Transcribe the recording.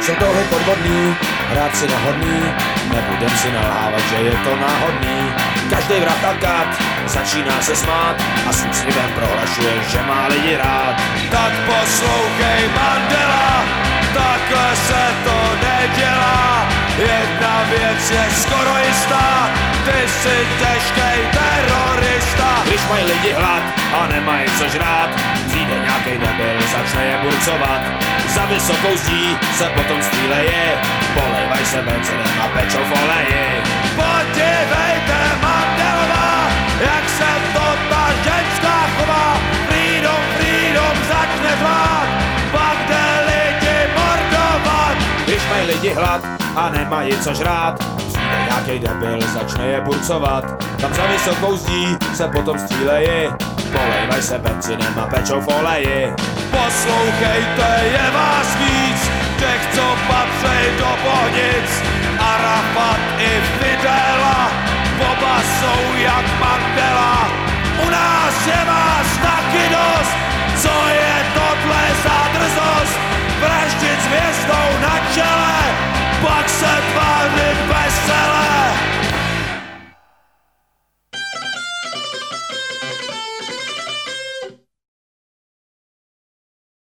jsou touhy podvodný, hrát si nahodný, nebudem si nalhávat, že je to náhodný. Každý vrah a kat začíná se smát a s úsměvem prohlašuje, že má lidi rád. Tak poslouchej Mandela, takhle se to nedělá. Jedna věc je skoro jistá, ty jsi těžkej terorista. Když mají lidi hlad a nemají co žrát, přijde nějaký debil, začne je burcovat. Za vysokou zdí se potom stříleje, polejvaj se benzinem a pečou v oleji. Podívejte Mandelová, jak se to ta ženská chová. Freedom, freedom začne zvát, pak jde lidi mordovat. Když mají lidi hlad a nemají co žrát, přijde nějaký debil, začne je burcovat. Tam za vysokou zdí se potom stříleje, polejvaj se benzinem a pečou v oleji. Poslouchejte, je